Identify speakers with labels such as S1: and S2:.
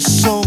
S1: so